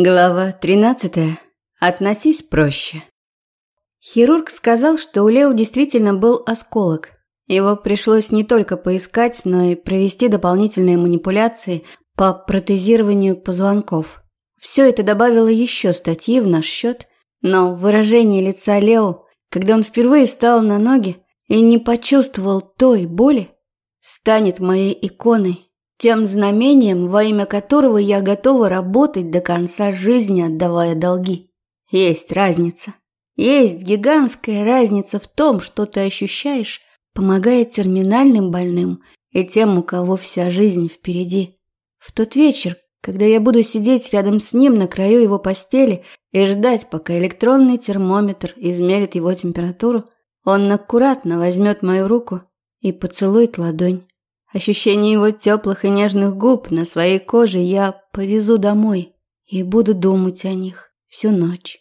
Глава 13. Относись проще. Хирург сказал, что у Лео действительно был осколок. Его пришлось не только поискать, но и провести дополнительные манипуляции по протезированию позвонков. Все это добавило еще статьи в наш счет, но выражение лица Лео, когда он впервые встал на ноги и не почувствовал той боли, станет моей иконой тем знамением, во имя которого я готова работать до конца жизни, отдавая долги. Есть разница. Есть гигантская разница в том, что ты ощущаешь, помогая терминальным больным и тем, у кого вся жизнь впереди. В тот вечер, когда я буду сидеть рядом с ним на краю его постели и ждать, пока электронный термометр измерит его температуру, он аккуратно возьмет мою руку и поцелует ладонь. Ощущение его теплых и нежных губ на своей коже я повезу домой и буду думать о них всю ночь.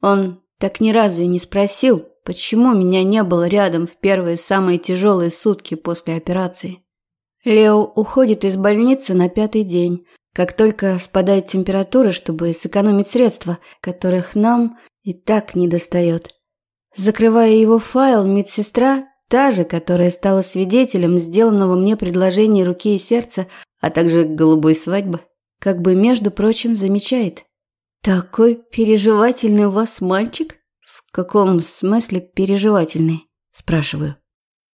Он так ни разу и не спросил, почему меня не было рядом в первые самые тяжелые сутки после операции. Лео уходит из больницы на пятый день, как только спадает температура, чтобы сэкономить средства, которых нам и так не достает. Закрывая его файл, медсестра Та же, которая стала свидетелем сделанного мне предложения руки и сердца, а также голубой свадьбы, как бы, между прочим, замечает. «Такой переживательный у вас мальчик?» «В каком смысле переживательный?» – спрашиваю.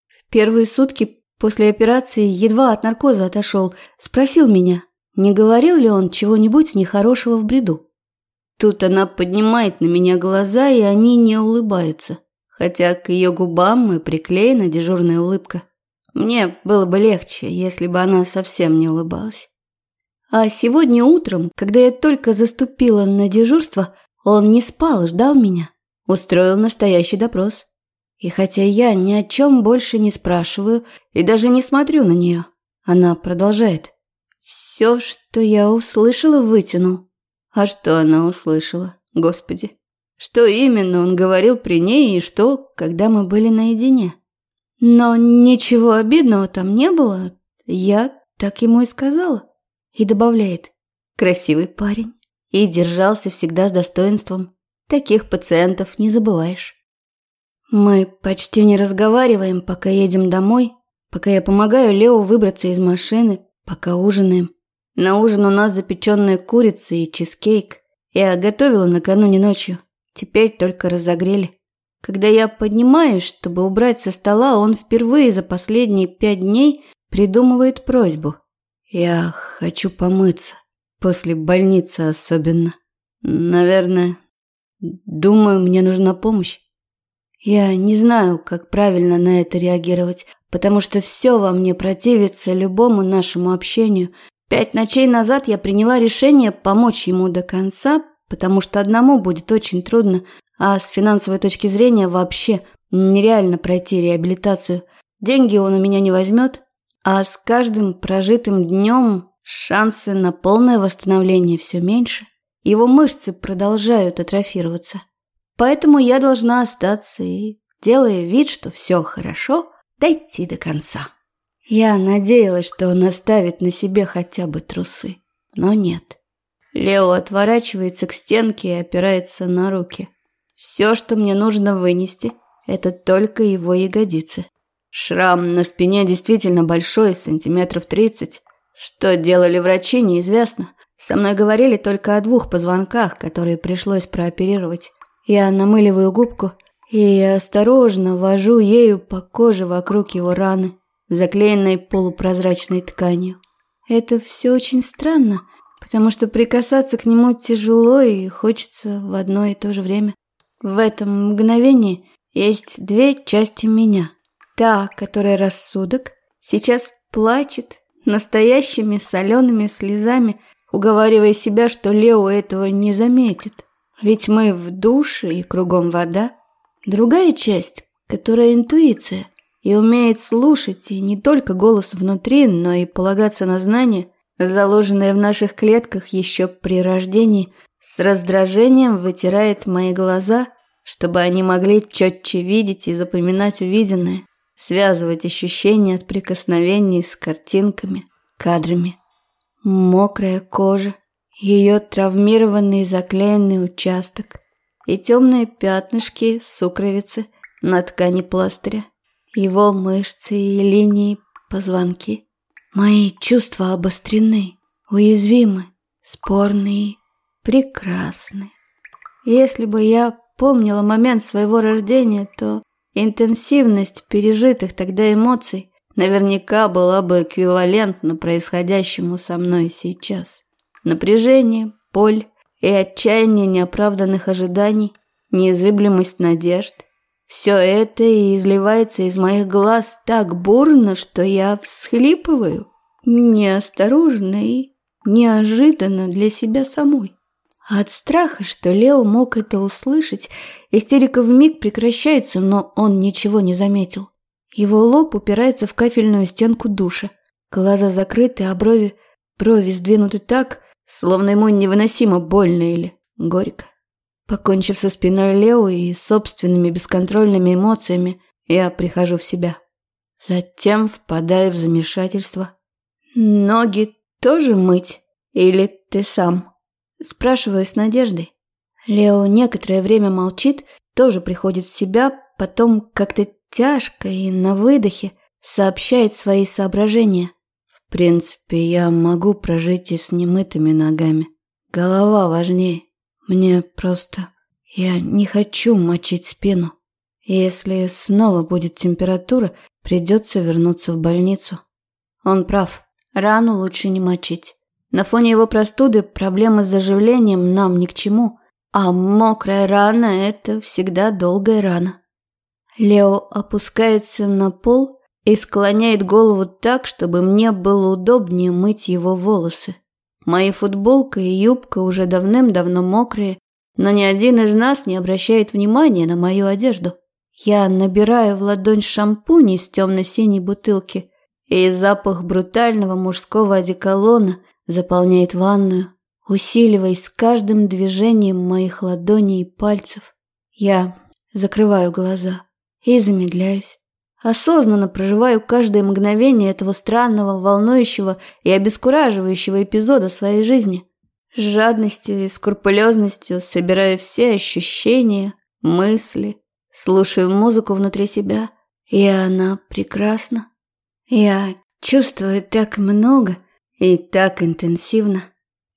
В первые сутки после операции едва от наркоза отошел, спросил меня, не говорил ли он чего-нибудь нехорошего в бреду. Тут она поднимает на меня глаза, и они не улыбаются хотя к ее губам и приклеена дежурная улыбка. Мне было бы легче, если бы она совсем не улыбалась. А сегодня утром, когда я только заступила на дежурство, он не спал, ждал меня. Устроил настоящий допрос. И хотя я ни о чем больше не спрашиваю и даже не смотрю на нее, она продолжает. Все, что я услышала, вытянул. А что она услышала, господи? Что именно он говорил при ней и что, когда мы были наедине. Но ничего обидного там не было. Я так ему и сказала. И добавляет. Красивый парень. И держался всегда с достоинством. Таких пациентов не забываешь. Мы почти не разговариваем, пока едем домой, пока я помогаю Лео выбраться из машины, пока ужинаем. На ужин у нас запеченная курица и чизкейк. Я готовила накануне ночью. Теперь только разогрели. Когда я поднимаюсь, чтобы убрать со стола, он впервые за последние пять дней придумывает просьбу. Я хочу помыться. После больницы особенно. Наверное, думаю, мне нужна помощь. Я не знаю, как правильно на это реагировать, потому что все во мне противится любому нашему общению. Пять ночей назад я приняла решение помочь ему до конца, потому что одному будет очень трудно, а с финансовой точки зрения вообще нереально пройти реабилитацию. Деньги он у меня не возьмет, а с каждым прожитым днем шансы на полное восстановление все меньше. Его мышцы продолжают атрофироваться. Поэтому я должна остаться и, делая вид, что все хорошо, дойти до конца. Я надеялась, что он оставит на себе хотя бы трусы, но нет. Лео отворачивается к стенке и опирается на руки. Все, что мне нужно вынести, это только его ягодицы. Шрам на спине действительно большой, сантиметров тридцать. Что делали врачи, неизвестно. Со мной говорили только о двух позвонках, которые пришлось прооперировать. Я намыливаю губку и осторожно вожу ею по коже вокруг его раны, заклеенной полупрозрачной тканью. Это все очень странно, потому что прикасаться к нему тяжело и хочется в одно и то же время. В этом мгновении есть две части меня. Та, которая рассудок, сейчас плачет настоящими солеными слезами, уговаривая себя, что Лео этого не заметит. Ведь мы в душе и кругом вода. Другая часть, которая интуиция, и умеет слушать и не только голос внутри, но и полагаться на знания, заложенная в наших клетках еще при рождении, с раздражением вытирает мои глаза, чтобы они могли четче видеть и запоминать увиденное, связывать ощущения от прикосновений с картинками, кадрами. Мокрая кожа ее травмированный заклеенный участок и темные пятнышки сукровицы на ткани пластыря, его мышцы и линии позвонки. Мои чувства обострены, уязвимы, спорные, прекрасны. Если бы я помнила момент своего рождения, то интенсивность пережитых тогда эмоций наверняка была бы эквивалентна происходящему со мной сейчас. Напряжение, боль и отчаяние неоправданных ожиданий, неизыблемость надежд – все это и изливается из моих глаз так бурно, что я всхлипываю, неосторожно и неожиданно для себя самой. От страха, что Лео мог это услышать, истерика вмиг прекращается, но он ничего не заметил. Его лоб упирается в кафельную стенку душа. Глаза закрыты, а брови, брови сдвинуты так, словно ему невыносимо больно или горько. Покончив со спиной Лео и собственными бесконтрольными эмоциями, я прихожу в себя. Затем впадаю в замешательство. «Ноги тоже мыть? Или ты сам?» Спрашиваю с надеждой. Лео некоторое время молчит, тоже приходит в себя, потом как-то тяжко и на выдохе сообщает свои соображения. В принципе, я могу прожить и с немытыми ногами. Голова важнее. Мне просто... Я не хочу мочить спину. Если снова будет температура, придется вернуться в больницу. Он прав. Рану лучше не мочить. На фоне его простуды проблемы с заживлением нам ни к чему, а мокрая рана – это всегда долгая рана. Лео опускается на пол и склоняет голову так, чтобы мне было удобнее мыть его волосы. Мои футболка и юбка уже давным-давно мокрые, но ни один из нас не обращает внимания на мою одежду. Я набираю в ладонь шампунь из темно-синей бутылки, и запах брутального мужского одеколона заполняет ванную, усиливаясь с каждым движением моих ладоней и пальцев. Я закрываю глаза и замедляюсь. Осознанно проживаю каждое мгновение этого странного, волнующего и обескураживающего эпизода своей жизни. С жадностью и скрупулезностью собираю все ощущения, мысли, слушаю музыку внутри себя, и она прекрасна. Я чувствую так много и так интенсивно.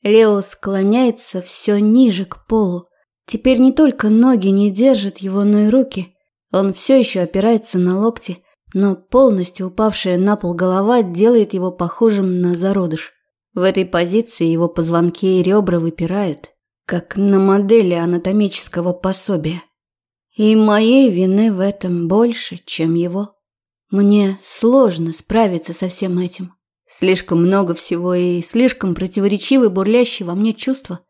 Лео склоняется все ниже к полу. Теперь не только ноги не держат его, но и руки – он все еще опирается на локти, но полностью упавшая на пол голова делает его похожим на зародыш. В этой позиции его позвонки и ребра выпирают, как на модели анатомического пособия. И моей вины в этом больше, чем его. Мне сложно справиться со всем этим. Слишком много всего и слишком противоречивы бурлящие во мне чувства.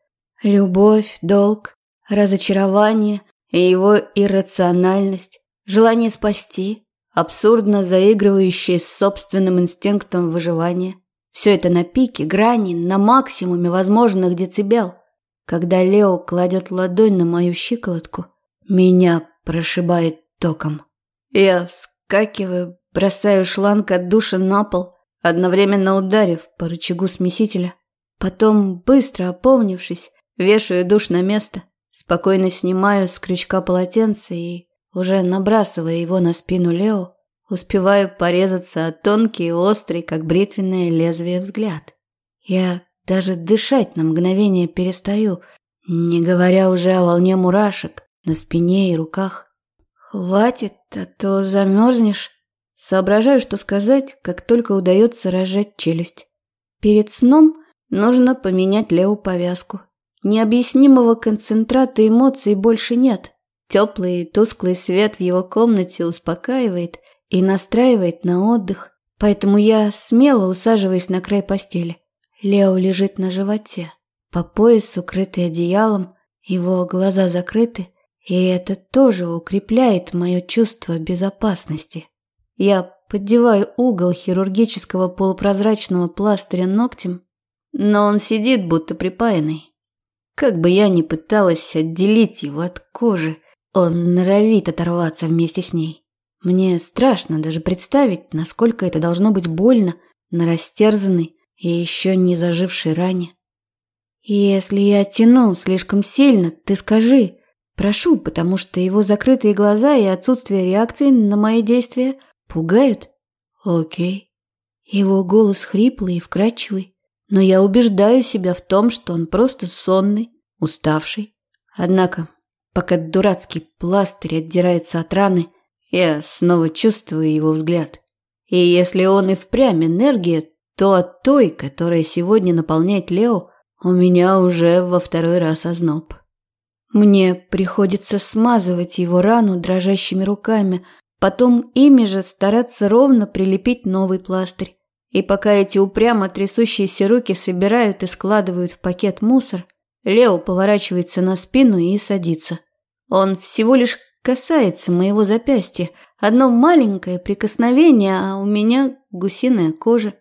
Любовь, долг, разочарование, и его иррациональность, желание спасти, абсурдно заигрывающее с собственным инстинктом выживания. Все это на пике, грани, на максимуме возможных децибел. Когда Лео кладет ладонь на мою щиколотку, меня прошибает током. Я вскакиваю, бросаю шланг от душа на пол, одновременно ударив по рычагу смесителя. Потом, быстро опомнившись, вешаю душ на место – Спокойно снимаю с крючка полотенце и, уже набрасывая его на спину Лео, успеваю порезаться от тонкий и острый, как бритвенное лезвие, взгляд. Я даже дышать на мгновение перестаю, не говоря уже о волне мурашек на спине и руках. «Хватит, а то замерзнешь». Соображаю, что сказать, как только удается разжать челюсть. Перед сном нужно поменять Лео повязку Необъяснимого концентрата эмоций больше нет. Теплый тусклый свет в его комнате успокаивает и настраивает на отдых, поэтому я смело усаживаюсь на край постели. Лео лежит на животе, по пояс укрытый одеялом, его глаза закрыты, и это тоже укрепляет мое чувство безопасности. Я поддеваю угол хирургического полупрозрачного пластыря ногтем, но он сидит будто припаянный. Как бы я ни пыталась отделить его от кожи, он норовит оторваться вместе с ней. Мне страшно даже представить, насколько это должно быть больно на растерзанной и еще не зажившей ране. Если я тяну слишком сильно, ты скажи. Прошу, потому что его закрытые глаза и отсутствие реакции на мои действия пугают. Окей. Его голос хриплый и вкрадчивый, но я убеждаю себя в том, что он просто сонный, уставший. Однако, пока дурацкий пластырь отдирается от раны, я снова чувствую его взгляд. И если он и впрямь энергия, то от той, которая сегодня наполняет Лео, у меня уже во второй раз озноб. Мне приходится смазывать его рану дрожащими руками, потом ими же стараться ровно прилепить новый пластырь. И пока эти упрямо трясущиеся руки собирают и складывают в пакет мусор, Лео поворачивается на спину и садится. Он всего лишь касается моего запястья. Одно маленькое прикосновение, а у меня гусиная кожа.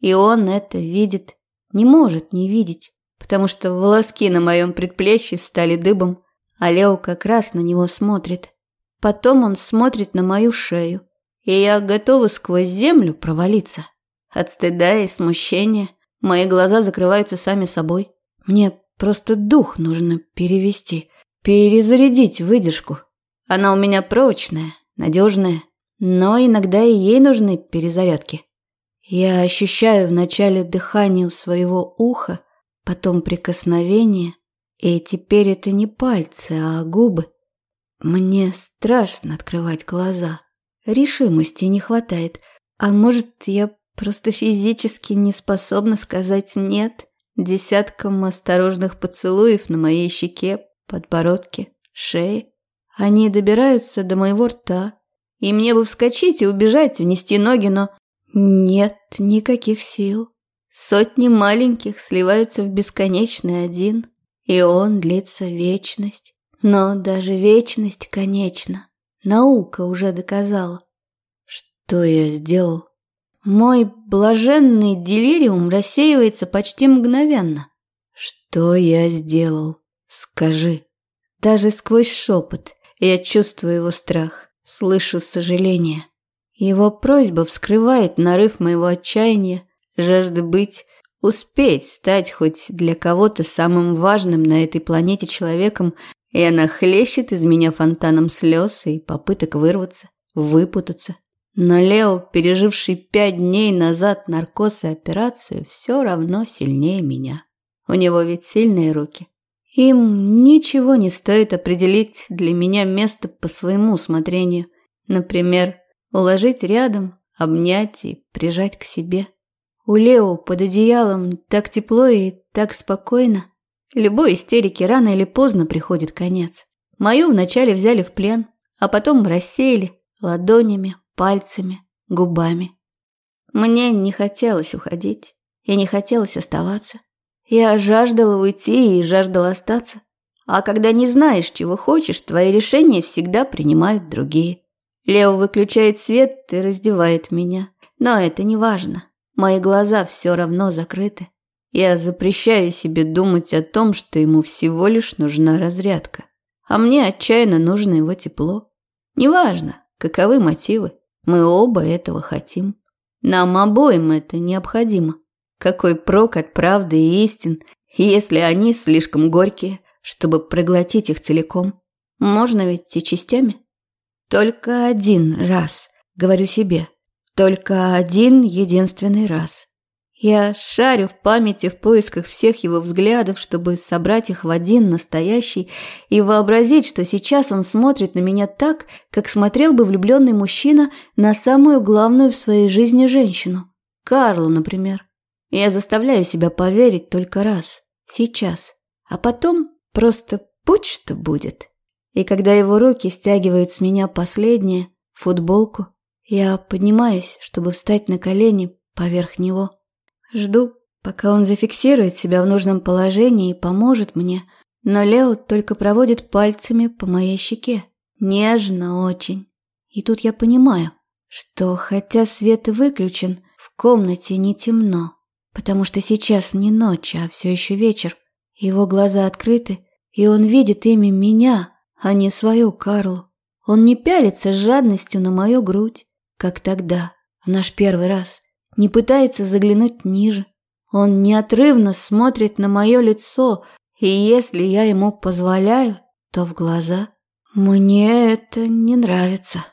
И он это видит. Не может не видеть, потому что волоски на моем предплечье стали дыбом, а Лео как раз на него смотрит. Потом он смотрит на мою шею, и я готова сквозь землю провалиться. От стыда и смущения мои глаза закрываются сами собой. Мне просто дух нужно перевести, перезарядить выдержку. Она у меня прочная, надежная, но иногда и ей нужны перезарядки. Я ощущаю вначале дыхание у своего уха, потом прикосновение, и теперь это не пальцы, а губы. Мне страшно открывать глаза. Решимости не хватает. А может, я просто физически не способна сказать «нет» десяткам осторожных поцелуев на моей щеке, подбородке, шее. Они добираются до моего рта, и мне бы вскочить и убежать, унести ноги, но нет никаких сил. Сотни маленьких сливаются в бесконечный один, и он длится вечность. Но даже вечность конечна. Наука уже доказала. Что я сделал? Мой блаженный делириум рассеивается почти мгновенно. Что я сделал? Скажи. Даже сквозь шепот я чувствую его страх, слышу сожаление. Его просьба вскрывает нарыв моего отчаяния, жажды быть, успеть стать хоть для кого-то самым важным на этой планете человеком, и она хлещет из меня фонтаном слез и попыток вырваться, выпутаться. Но Лео, переживший пять дней назад наркоз и операцию, все равно сильнее меня. У него ведь сильные руки. Им ничего не стоит определить для меня место по своему усмотрению. Например, уложить рядом, обнять и прижать к себе. У Лео под одеялом так тепло и так спокойно. Любой истерике рано или поздно приходит конец. Мою вначале взяли в плен, а потом рассеяли ладонями, пальцами, губами. Мне не хотелось уходить и не хотелось оставаться. Я жаждала уйти и жаждала остаться. А когда не знаешь, чего хочешь, твои решения всегда принимают другие. Лео выключает свет и раздевает меня. Но это не важно. Мои глаза все равно закрыты. Я запрещаю себе думать о том, что ему всего лишь нужна разрядка. А мне отчаянно нужно его тепло. Неважно, каковы мотивы. Мы оба этого хотим. Нам обоим это необходимо. Какой прок от правды и истин, если они слишком горькие, чтобы проглотить их целиком? Можно ведь и частями. Только один раз, говорю себе. Только один единственный раз. Я шарю в памяти в поисках всех его взглядов, чтобы собрать их в один настоящий и вообразить, что сейчас он смотрит на меня так, как смотрел бы влюбленный мужчина на самую главную в своей жизни женщину. Карлу, например. Я заставляю себя поверить только раз, сейчас. А потом просто будь что будет. И когда его руки стягивают с меня последнее, футболку, я поднимаюсь, чтобы встать на колени поверх него. Жду, пока он зафиксирует себя в нужном положении и поможет мне, но Лео только проводит пальцами по моей щеке. Нежно очень. И тут я понимаю, что хотя свет выключен, в комнате не темно потому что сейчас не ночь, а все еще вечер. Его глаза открыты, и он видит ими меня, а не свою Карлу. Он не пялится с жадностью на мою грудь, как тогда, в наш первый раз, не пытается заглянуть ниже. Он неотрывно смотрит на мое лицо, и если я ему позволяю, то в глаза. Мне это не нравится.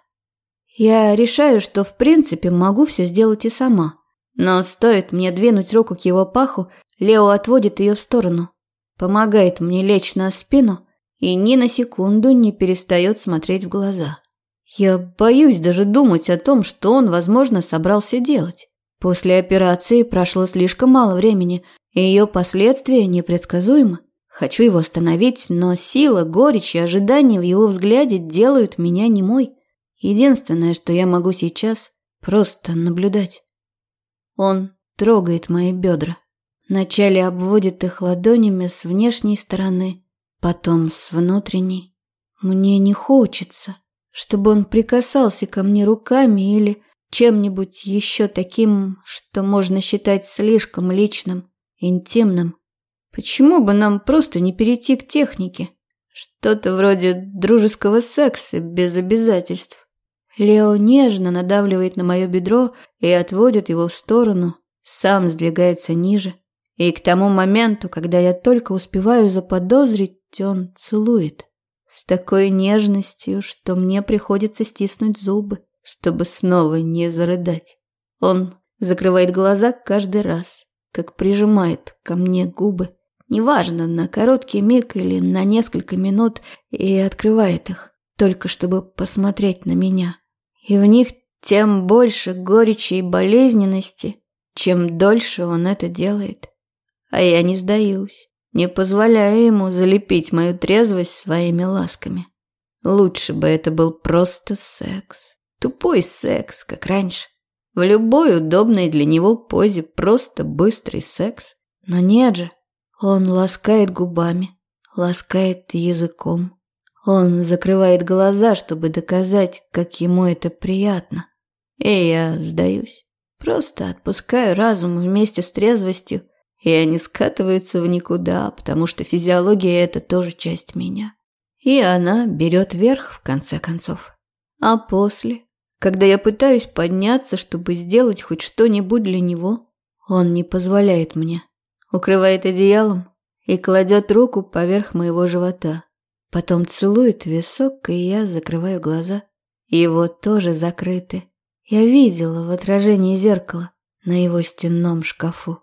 Я решаю, что в принципе могу все сделать и сама. Но стоит мне двинуть руку к его паху, Лео отводит ее в сторону, помогает мне лечь на спину и ни на секунду не перестает смотреть в глаза. Я боюсь даже думать о том, что он, возможно, собрался делать. После операции прошло слишком мало времени, и ее последствия непредсказуемы. Хочу его остановить, но сила, горечь и ожидание в его взгляде делают меня немой. Единственное, что я могу сейчас, просто наблюдать. Он трогает мои бедра. Вначале обводит их ладонями с внешней стороны, потом с внутренней. Мне не хочется, чтобы он прикасался ко мне руками или чем-нибудь еще таким, что можно считать слишком личным, интимным. Почему бы нам просто не перейти к технике? Что-то вроде дружеского секса без обязательств. Лео нежно надавливает на мое бедро и отводит его в сторону, сам сдвигается ниже. И к тому моменту, когда я только успеваю заподозрить, он целует. С такой нежностью, что мне приходится стиснуть зубы чтобы снова не зарыдать. Он закрывает глаза каждый раз, как прижимает ко мне губы, неважно, на короткий миг или на несколько минут, и открывает их, только чтобы посмотреть на меня. И в них тем больше горечи и болезненности, чем дольше он это делает. А я не сдаюсь, не позволяю ему залепить мою трезвость своими ласками. Лучше бы это был просто секс. Тупой секс, как раньше. В любой удобной для него позе просто быстрый секс. Но нет же. Он ласкает губами, ласкает языком. Он закрывает глаза, чтобы доказать, как ему это приятно. И я сдаюсь. Просто отпускаю разум вместе с трезвостью, и они скатываются в никуда, потому что физиология – это тоже часть меня. И она берет верх, в конце концов. А после когда я пытаюсь подняться, чтобы сделать хоть что-нибудь для него, он не позволяет мне. Укрывает одеялом и кладет руку поверх моего живота. Потом целует висок, и я закрываю глаза. Его тоже закрыты. Я видела в отражении зеркала на его стенном шкафу.